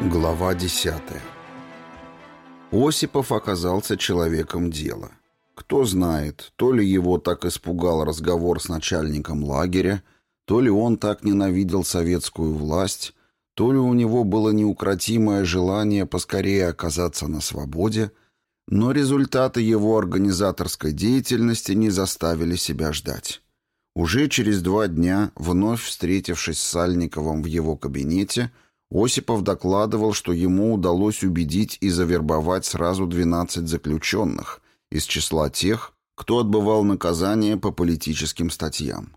Глава десятая Осипов оказался человеком дела. Кто знает, то ли его так испугал разговор с начальником лагеря, то ли он так ненавидел советскую власть, то ли у него было неукротимое желание поскорее оказаться на свободе, но результаты его организаторской деятельности не заставили себя ждать. Уже через два дня, вновь встретившись с Сальниковым в его кабинете, Осипов докладывал, что ему удалось убедить и завербовать сразу 12 заключенных из числа тех, кто отбывал наказание по политическим статьям.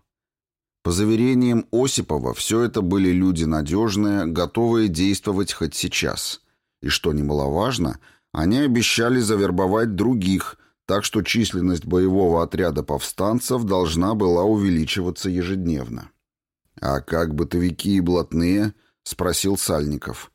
По заверениям Осипова, все это были люди надежные, готовые действовать хоть сейчас. И что немаловажно, они обещали завербовать других, так что численность боевого отряда повстанцев должна была увеличиваться ежедневно. «А как бытовики и блатные?» — спросил Сальников.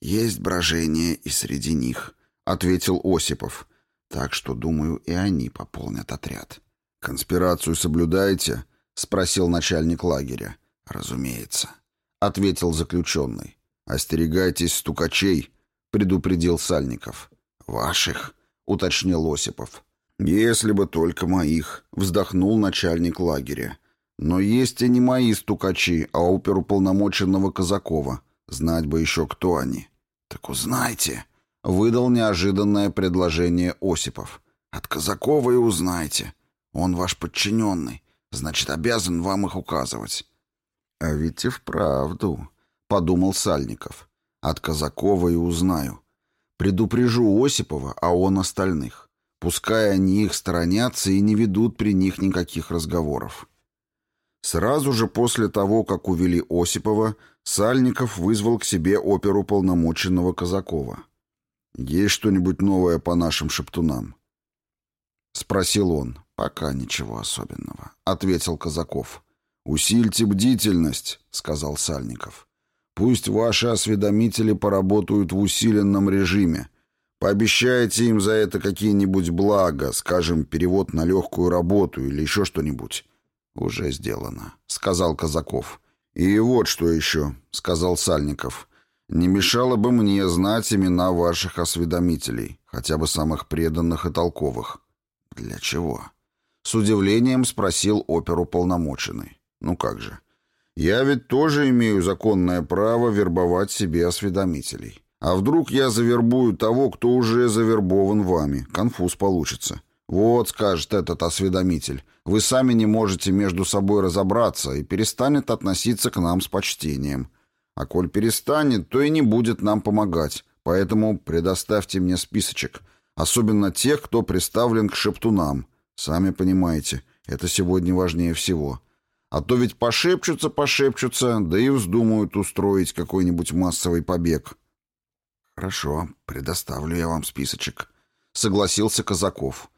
«Есть брожение и среди них», — ответил Осипов. «Так что, думаю, и они пополнят отряд». «Конспирацию соблюдаете?» — спросил начальник лагеря. «Разумеется», — ответил заключенный. «Остерегайтесь стукачей», — предупредил Сальников. «Ваших», — уточнил Осипов. «Если бы только моих», — вздохнул начальник лагеря. «Но есть и не мои стукачи, а оперуполномоченного Казакова. Знать бы еще, кто они». «Так узнайте», — выдал неожиданное предложение Осипов. «От Казакова и узнайте. Он ваш подчиненный. Значит, обязан вам их указывать». «А ведь и вправду», — подумал Сальников. «От Казакова и узнаю. Предупрежу Осипова, а он остальных. Пускай они их сторонятся и не ведут при них никаких разговоров». Сразу же после того, как увели Осипова, Сальников вызвал к себе оперу полномоченного Казакова. «Есть что-нибудь новое по нашим шептунам?» — спросил он. «Пока ничего особенного», — ответил Казаков. «Усильте бдительность», — сказал Сальников. «Пусть ваши осведомители поработают в усиленном режиме. Пообещайте им за это какие-нибудь блага, скажем, перевод на легкую работу или еще что-нибудь». «Уже сделано», — сказал Казаков. «И вот что еще», — сказал Сальников. «Не мешало бы мне знать имена ваших осведомителей, хотя бы самых преданных и толковых». «Для чего?» С удивлением спросил оперуполномоченный. «Ну как же? Я ведь тоже имею законное право вербовать себе осведомителей. А вдруг я завербую того, кто уже завербован вами? Конфуз получится. Вот, скажет этот осведомитель, вы сами не можете между собой разобраться и перестанет относиться к нам с почтением. А коль перестанет, то и не будет нам помогать. Поэтому предоставьте мне списочек, особенно тех, кто приставлен к шептунам». Сами понимаете, это сегодня важнее всего. А то ведь пошепчутся, пошепчутся, да и вздумают устроить какой-нибудь массовый побег. Хорошо, предоставлю я вам списочек, согласился Казаков.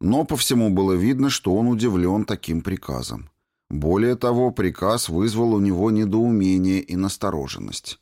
Но по всему было видно, что он удивлен таким приказом. Более того, приказ вызвал у него недоумение и настороженность.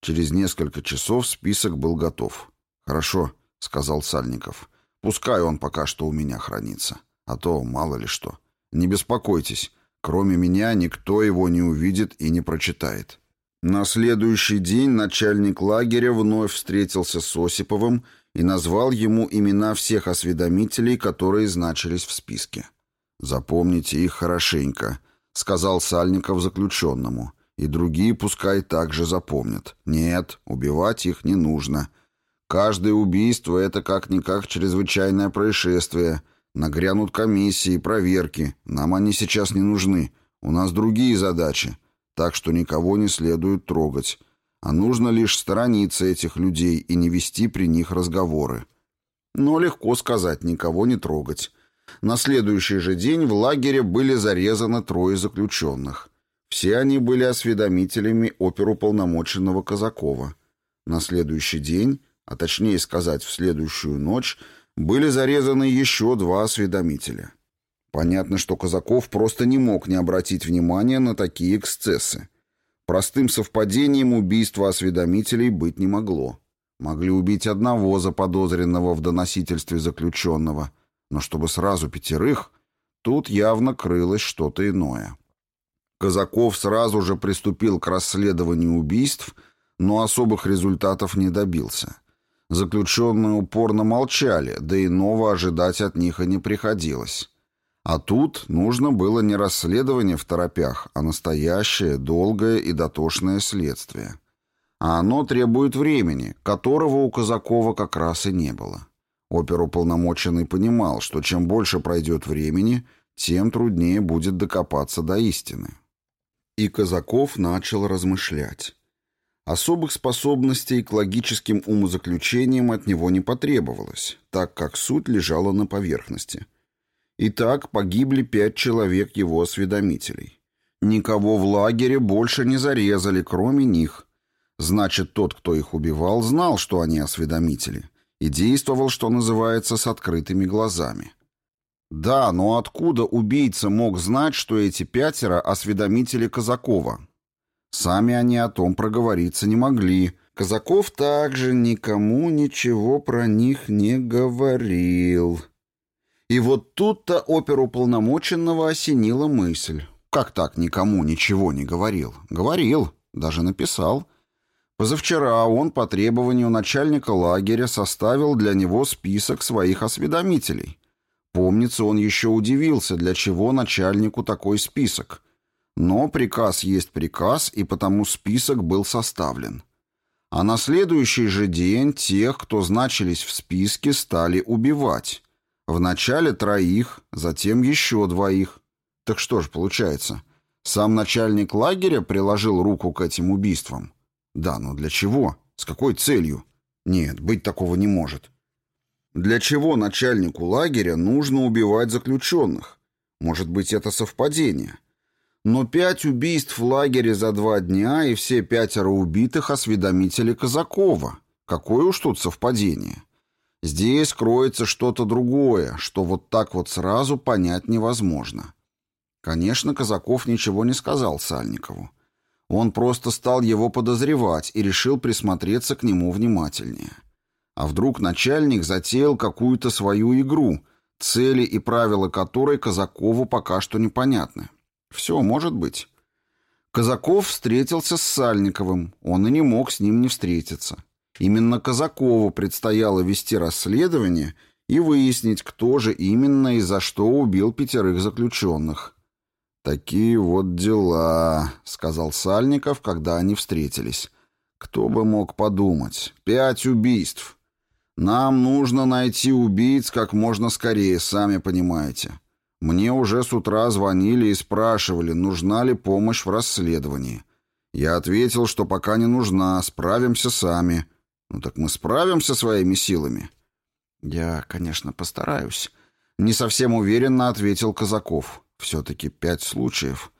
Через несколько часов список был готов. «Хорошо», — сказал Сальников. «Пускай он пока что у меня хранится». А то мало ли что. Не беспокойтесь, кроме меня никто его не увидит и не прочитает. На следующий день начальник лагеря вновь встретился с Осиповым и назвал ему имена всех осведомителей, которые значились в списке. «Запомните их хорошенько», — сказал Сальников заключенному. «И другие пускай также запомнят. Нет, убивать их не нужно. Каждое убийство — это как-никак чрезвычайное происшествие, Нагрянут комиссии, проверки. Нам они сейчас не нужны. У нас другие задачи. Так что никого не следует трогать. А нужно лишь сторониться этих людей и не вести при них разговоры. Но легко сказать, никого не трогать. На следующий же день в лагере были зарезаны трое заключенных. Все они были осведомителями оперуполномоченного Казакова. На следующий день, а точнее сказать, в следующую ночь, были зарезаны еще два осведомителя. Понятно, что Казаков просто не мог не обратить внимания на такие эксцессы. Простым совпадением убийства осведомителей быть не могло. Могли убить одного заподозренного в доносительстве заключенного, но чтобы сразу пятерых, Тут явно крылось что-то иное. Казаков сразу же приступил к расследованию убийств, но особых результатов не добился. Заключенные упорно молчали, да иного ожидать от них и не приходилось. А тут нужно было не расследование в торопях, а настоящее, долгое и дотошное следствие. А оно требует времени, которого у Казакова как раз и не было. Оперуполномоченный понимал, что чем больше пройдет времени, тем труднее будет докопаться до истины. И Казаков начал размышлять. Особых способностей к логическим умозаключениям от него не потребовалось, так как суть лежала на поверхности. Итак, погибли пять человек его осведомителей. Никого в лагере больше не зарезали, кроме них. Значит, тот, кто их убивал, знал, что они осведомители, и действовал, что называется, с открытыми глазами. Да, но откуда убийца мог знать, что эти пятеро осведомители Казакова, Сами они о том проговориться не могли. Казаков также никому ничего про них не говорил. И вот тут-то оперуполномоченного осенила мысль. Как так никому ничего не говорил? Говорил, даже написал. Позавчера он по требованию начальника лагеря составил для него список своих осведомителей. Помнится, он еще удивился, для чего начальнику такой список. Но приказ есть приказ, и потому список был составлен. А на следующий же день тех, кто значились в списке, стали убивать. Вначале троих, затем еще двоих. Так что же получается? Сам начальник лагеря приложил руку к этим убийствам? Да, но для чего? С какой целью? Нет, быть такого не может. Для чего начальнику лагеря нужно убивать заключенных? Может быть, это совпадение? Но пять убийств в лагере за два дня и все пятеро убитых осведомители Казакова. Какое уж тут совпадение. Здесь кроется что-то другое, что вот так вот сразу понять невозможно. Конечно, Казаков ничего не сказал Сальникову. Он просто стал его подозревать и решил присмотреться к нему внимательнее. А вдруг начальник затеял какую-то свою игру, цели и правила которой Казакову пока что непонятны. Все может быть. Казаков встретился с Сальниковым, он и не мог с ним не встретиться. Именно Казакову предстояло вести расследование и выяснить, кто же именно и за что убил пятерых заключенных. «Такие вот дела», — сказал Сальников, когда они встретились. «Кто бы мог подумать? Пять убийств. Нам нужно найти убийц как можно скорее, сами понимаете. Мне уже с утра звонили и спрашивали, нужна ли помощь в расследовании. Я ответил, что пока не нужна, справимся сами. Ну так мы справимся своими силами. Я, конечно, постараюсь. Не совсем уверенно ответил Казаков. Все-таки пять случаев.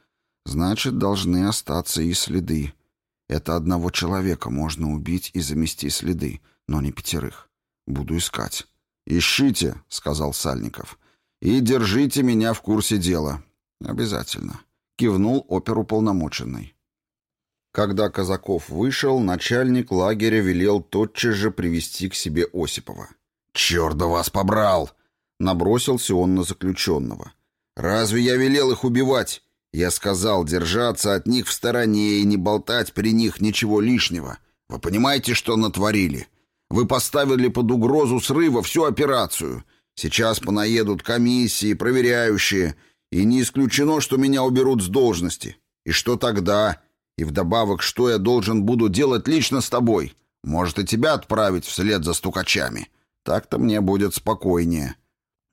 Значит, должны остаться и следы. Это одного человека можно убить и замести следы, но не пятерых. Буду искать. «Ищите», — сказал Сальников. И держите меня в курсе дела. Обязательно. Кивнул оперуполномоченный. Когда Казаков вышел, начальник лагеря велел тотчас же привести к себе Осипова. «Черт вас побрал!» Набросился он на заключенного. «Разве я велел их убивать? Я сказал держаться от них в стороне и не болтать при них ничего лишнего. Вы понимаете, что натворили? Вы поставили под угрозу срыва всю операцию. Сейчас понаедут комиссии, проверяющие, и не исключено, что меня уберут с должности. И что тогда? И вдобавок, что я должен буду делать лично с тобой? Может, и тебя отправить вслед за стукачами? Так-то мне будет спокойнее».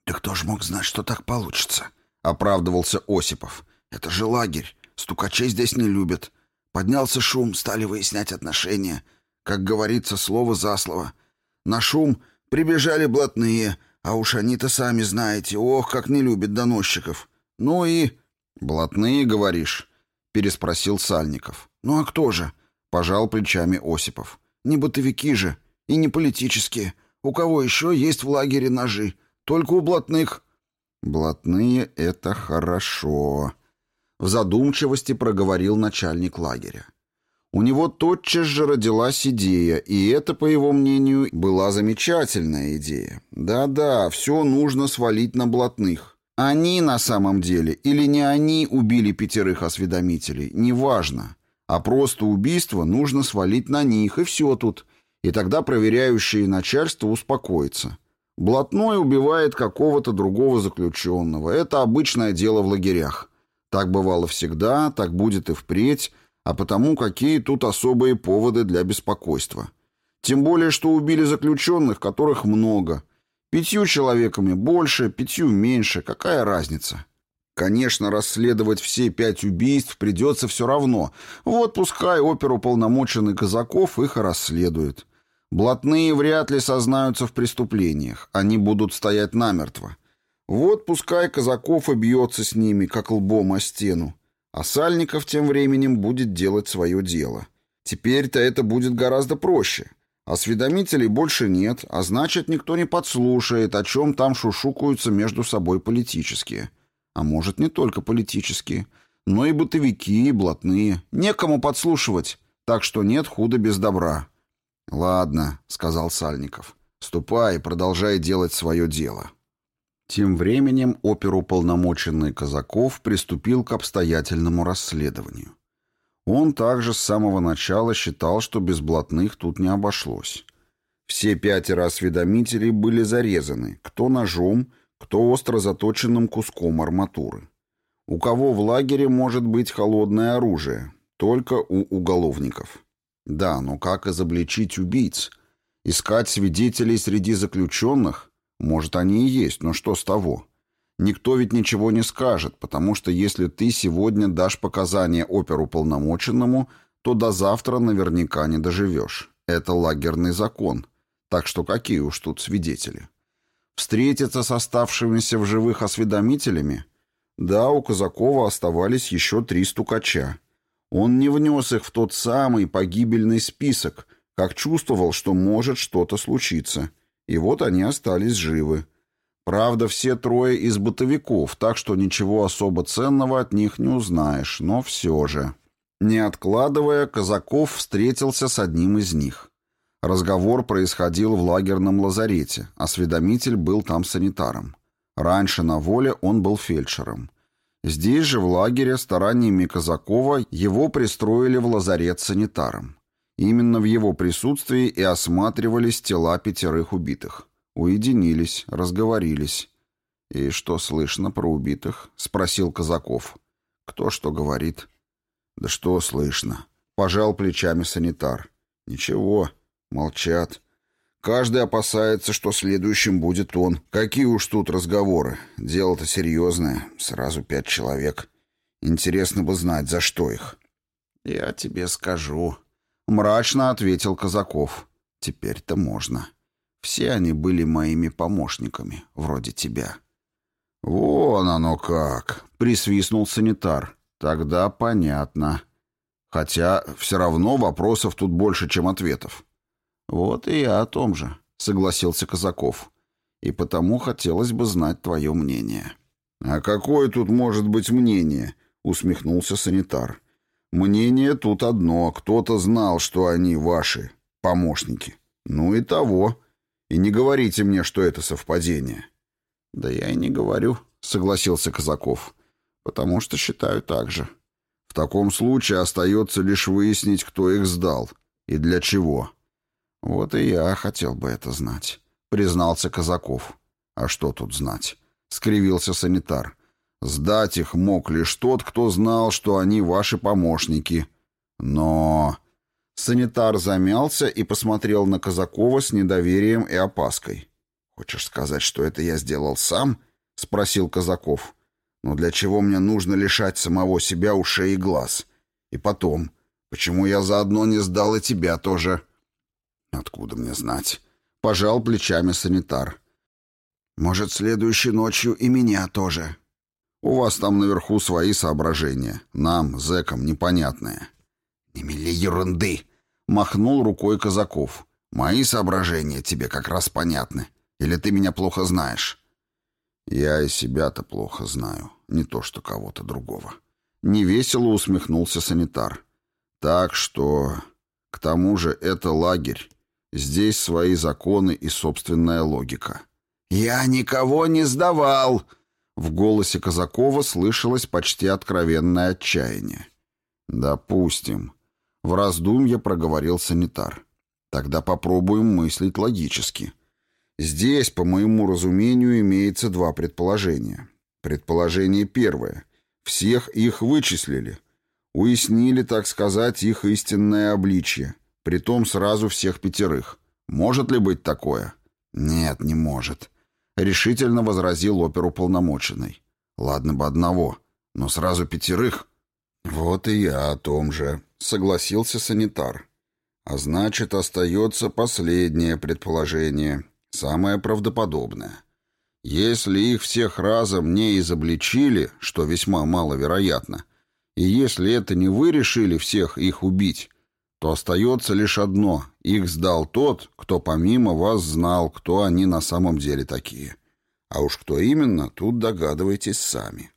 «Да кто ж мог знать, что так получится?» — оправдывался Осипов. «Это же лагерь. Стукачей здесь не любят. Поднялся шум, стали выяснять отношения. Как говорится, слово за слово. На шум прибежали блатные, а уж они-то сами знаете, ох, как не любят доносчиков. Ну и... «Блатные, говоришь?» — переспросил Сальников. «Ну а кто же?» — пожал плечами Осипов. «Не бытовики же, и не политические. У кого еще есть в лагере ножи? Только у блатных». «Блатные — это хорошо», — в задумчивости проговорил начальник лагеря. У него тотчас же родилась идея, и это, по его мнению, была замечательная идея. Да-да, все нужно свалить на блатных. Они на самом деле или не они убили пятерых осведомителей, неважно. А просто убийство нужно свалить на них, и все тут. И тогда проверяющее начальство успокоится. Блатной убивает какого-то другого заключенного. Это обычное дело в лагерях. Так бывало всегда, так будет и впредь, а потому какие тут особые поводы для беспокойства. Тем более, что убили заключенных, которых много. Пятью человеками больше, пятью меньше, какая разница? Конечно, расследовать все пять убийств придется все равно. Вот пускай оперуполномоченный Казаков их и расследует. Блатные вряд ли сознаются в преступлениях, они будут стоять намертво. Вот пускай Казаков и бьется с ними, как лбом о стену. А Сальников тем временем будет делать свое дело. Теперь-то это будет гораздо проще. Осведомителей больше нет, а значит, никто не подслушает, о чем там шушукаются между собой политические. А может, не только политические, но и бытовики, и блатные. Некому подслушивать, так что нет худа без добра. «Ладно», — сказал Сальников. «Ступай и продолжай делать свое дело». Тем временем оперуполномоченный Казаков приступил к обстоятельному расследованию. Он также с самого начала считал, что без блатных тут не обошлось. Все пятеро осведомителей были зарезаны, кто ножом, кто остро заточенным куском арматуры. У кого в лагере может быть холодное оружие? Только у уголовников. Да, но как изобличить убийц? Искать свидетелей среди заключенных? Может, они и есть, но что с того? Никто ведь ничего не скажет, потому что если ты сегодня дашь показания оперуполномоченному, то до завтра наверняка не доживешь. Это лагерный закон. Так что какие уж тут свидетели? Встретиться с оставшимися в живых осведомителями? Да, у Казакова оставались еще три стукача. Он не внес их в тот самый погибельный список, как чувствовал, что может что-то случиться. И вот они остались живы. Правда, все трое из бытовиков, так что ничего особо ценного от них не узнаешь, но все же. Не откладывая, Казаков встретился с одним из них. Разговор происходил в лагерном лазарете, осведомитель был там санитаром. Раньше на воле он был фельдшером. Здесь же, в лагере, стараниями Казакова, его пристроили в лазарет санитаром. Именно в его присутствии и осматривались тела пятерых убитых. Уединились, разговорились. «И что слышно про убитых?» — спросил Казаков. «Кто что говорит?» «Да что слышно?» — пожал плечами санитар. «Ничего, молчат. Каждый опасается, что следующим будет он. Какие уж тут разговоры. Дело-то серьезное. Сразу пять человек. Интересно бы знать, за что их. Я тебе скажу. Мрачно ответил Казаков. Теперь-то можно. Все они были моими помощниками, вроде тебя. Вон оно как, присвистнул санитар. Тогда понятно. Хотя все равно вопросов тут больше, чем ответов. «Вот и я о том же», — согласился Казаков. «И потому хотелось бы знать твое мнение». «А какое тут может быть мнение?» — усмехнулся санитар. «Мнение тут одно. Кто-то знал, что они ваши помощники. Ну и того. И не говорите мне, что это совпадение». «Да я и не говорю», — согласился Казаков. «Потому что считаю так же». «В таком случае остается лишь выяснить, кто их сдал и для чего». «Вот и я хотел бы это знать», — признался Казаков. «А что тут знать?» — скривился санитар. «Сдать их мог лишь тот, кто знал, что они ваши помощники. Но...» Санитар замялся и посмотрел на Казакова с недоверием и опаской. «Хочешь сказать, что это я сделал сам?» — спросил Казаков. «Но для чего мне нужно лишать самого себя ушей и глаз? И потом, почему я заодно не сдал и тебя тоже?» «Откуда мне знать?» — пожал плечами санитар. «Может, следующей ночью и меня тоже». «У вас там наверху свои соображения. Нам, зэкам, непонятные». «Не мели ерунды!» — махнул рукой Казаков. «Мои соображения тебе как раз понятны. Или ты меня плохо знаешь?» «Я и себя-то плохо знаю, не то что кого-то другого». Невесело усмехнулся санитар. «Так что... К тому же это лагерь. Здесь свои законы и собственная логика. «Я никого не сдавал!» В голосе Казакова слышалось почти откровенное отчаяние. «Допустим». В раздумье проговорил санитар. «Тогда попробуем мыслить логически. Здесь, по моему разумению, имеется два предположения. Предположение первое. Всех их вычислили. Уяснили, так сказать, их истинное обличье. Притом сразу всех пятерых. Может ли быть такое? Нет, не может. Решительно возразил оперуполномоченный. Ладно бы одного, но сразу пятерых. Вот и я о том же, согласился санитар. А значит, остается последнее предположение, самое правдоподобное. Если их всех разом не изобличили, что весьма маловероятно, и если это не вы решили всех их убить, то остается лишь одно — их сдал тот, кто помимо вас знал, кто они на самом деле такие. А уж кто именно, тут догадываетесь сами.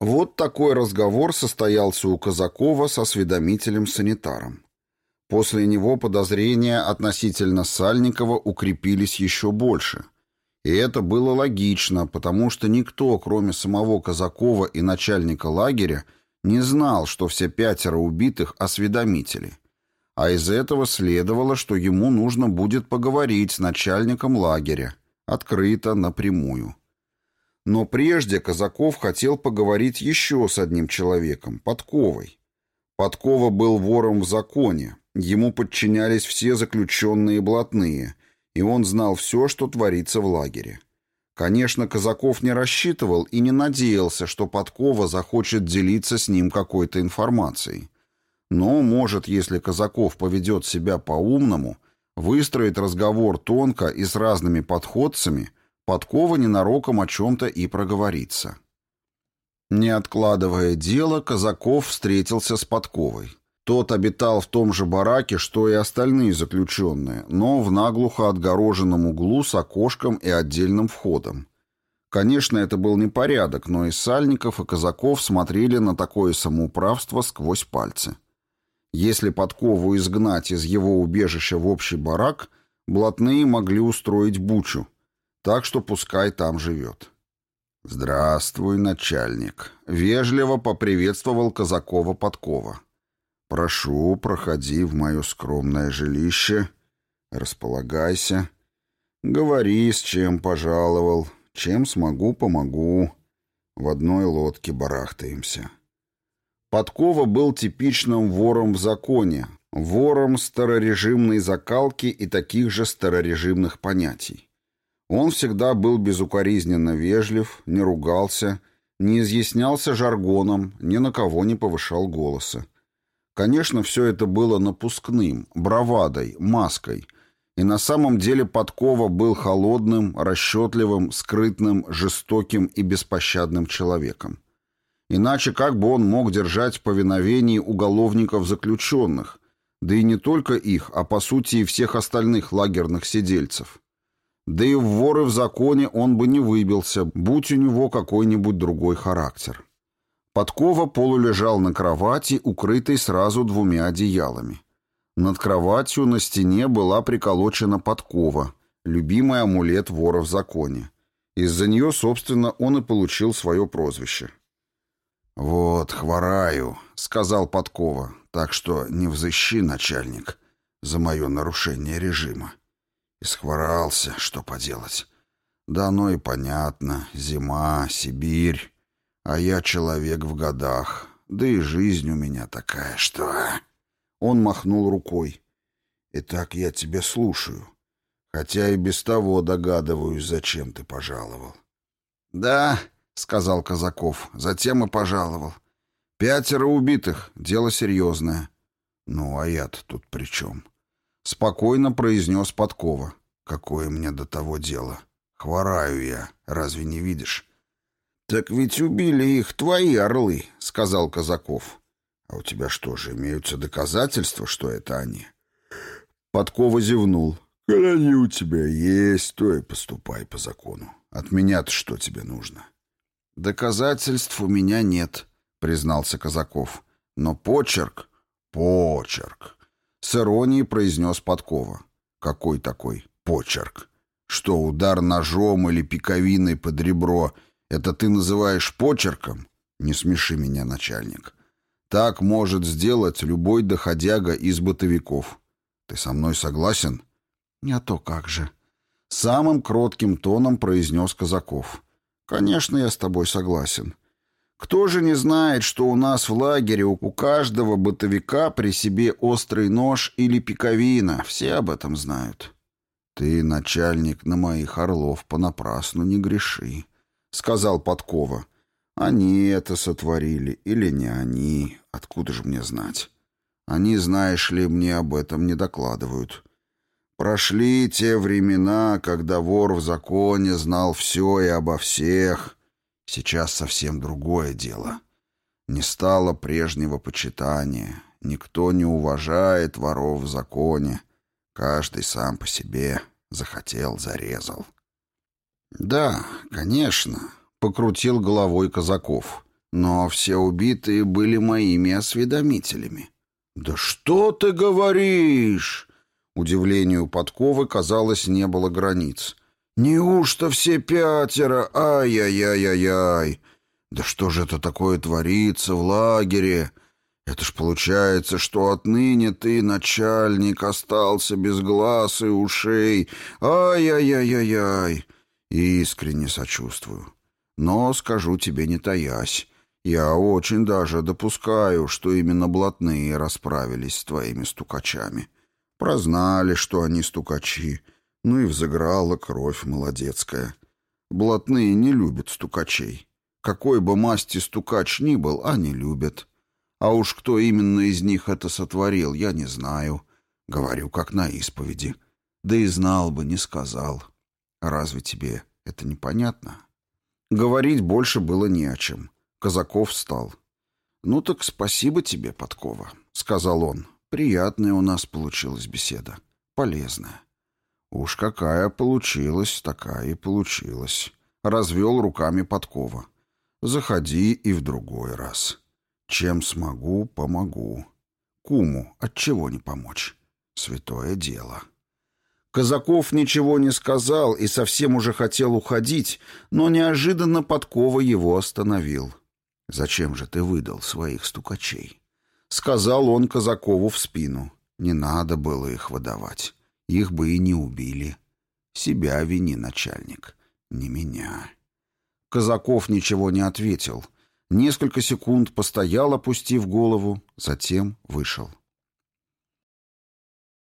Вот такой разговор состоялся у Казакова с осведомителем-санитаром. После него подозрения относительно Сальникова укрепились еще больше — и это было логично, потому что никто, кроме самого Казакова и начальника лагеря, не знал, что все пятеро убитых — осведомители. А из этого следовало, что ему нужно будет поговорить с начальником лагеря, открыто, напрямую. Но прежде Казаков хотел поговорить еще с одним человеком, Подковой. Подкова был вором в законе, ему подчинялись все заключенные блатные — и он знал все, что творится в лагере. Конечно, Казаков не рассчитывал и не надеялся, что Подкова захочет делиться с ним какой-то информацией. Но, может, если Казаков поведет себя по-умному, выстроит разговор тонко и с разными подходцами, Подкова ненароком о чем-то и проговорится. Не откладывая дело, Казаков встретился с Подковой. Тот обитал в том же бараке, что и остальные заключенные, но в наглухо отгороженном углу с окошком и отдельным входом. Конечно, это был не порядок, но и Сальников, и Казаков смотрели на такое самоуправство сквозь пальцы. Если подкову изгнать из его убежища в общий барак, блатные могли устроить бучу, так что пускай там живет. «Здравствуй, начальник», — вежливо поприветствовал Казакова Подкова. «Прошу, проходи в мое скромное жилище, располагайся, говори, с чем пожаловал, чем смогу, помогу. В одной лодке барахтаемся». Подкова был типичным вором в законе, вором старорежимной закалки и таких же старорежимных понятий. Он всегда был безукоризненно вежлив, не ругался, не изъяснялся жаргоном, ни на кого не повышал голоса. Конечно, все это было напускным, бравадой, маской. И на самом деле Подкова был холодным, расчетливым, скрытным, жестоким и беспощадным человеком. Иначе как бы он мог держать в повиновении уголовников-заключенных, да и не только их, а по сути и всех остальных лагерных сидельцев. Да и в воры в законе он бы не выбился, будь у него какой-нибудь другой характер. Подкова полулежал на кровати, укрытой сразу двумя одеялами. Над кроватью на стене была приколочена подкова, любимый амулет вора в законе. Из-за нее, собственно, он и получил свое прозвище. «Вот, хвораю», — сказал Подкова, «так что не взыщи, начальник, за мое нарушение режима». И схворался, что поделать. Да оно и понятно, зима, Сибирь. А я человек в годах, да и жизнь у меня такая, что...» Он махнул рукой. «Итак, я тебя слушаю, хотя и без того догадываюсь, зачем ты пожаловал». «Да», — сказал Казаков, — «затем и пожаловал. Пятеро убитых, дело серьезное». «Ну, а я-то тут при чем?» Спокойно произнес Подкова. «Какое мне до того дело? Хвораю я, разве не видишь? «Так ведь убили их твои орлы», — сказал Казаков. «А у тебя что же, имеются доказательства, что это они?» Подкова зевнул. «Когда у тебя есть, то и поступай по закону. От меня-то что тебе нужно?» «Доказательств у меня нет», — признался Казаков. «Но почерк...» «Почерк», — с иронией произнес Подкова. «Какой такой почерк? Что, удар ножом или пиковиной под ребро Это ты называешь почерком? Не смеши меня, начальник. Так может сделать любой доходяга из бытовиков. Ты со мной согласен? Не а то как же. Самым кротким тоном произнес Казаков. Конечно, я с тобой согласен. Кто же не знает, что у нас в лагере у каждого бытовика при себе острый нож или пиковина? Все об этом знают. Ты, начальник, на моих орлов понапрасну не греши, — сказал Подкова. Они это сотворили или не они, откуда же мне знать? Они, знаешь ли, мне об этом не докладывают. Прошли те времена, когда вор в законе знал все и обо всех. Сейчас совсем другое дело. Не стало прежнего почитания. Никто не уважает воров в законе. Каждый сам по себе захотел, зарезал. Да, конечно, покрутил головой Казаков. Но все убитые были моими осведомителями. «Да что ты говоришь?» Удивлению подковы, казалось, не было границ. «Неужто все пятеро? Ай-яй-яй-яй-яй! Да что же это такое творится в лагере? Это ж получается, что отныне ты, начальник, остался без глаз и ушей. Ай-яй-яй-яй-яй!» Искренне сочувствую. Но скажу тебе не таясь, я очень даже допускаю, что именно блатные расправились с твоими стукачами. Прознали, что они стукачи, ну и взыграла кровь молодецкая. Блатные не любят стукачей. Какой бы масти стукач ни был, они любят. А уж кто именно из них это сотворил, я не знаю. Говорю, как на исповеди. Да и знал бы, не сказал. Разве тебе это непонятно? Говорить больше было не о чем. Казаков встал. «Ну так спасибо тебе, Подкова», — сказал он. «Приятная у нас получилась беседа. Полезная». «Уж какая получилась, такая и получилась», — развел руками Подкова. «Заходи и в другой раз. Чем смогу, помогу. Куму от чего не помочь? Святое дело». Казаков ничего не сказал и совсем уже хотел уходить, но неожиданно Подкова его остановил. «Зачем же ты выдал своих стукачей?» Сказал он Казакову в спину. Не надо было их выдавать. Их бы и не убили. Себя вини, начальник, не меня. Казаков ничего не ответил. Несколько секунд постоял, опустив голову, затем вышел.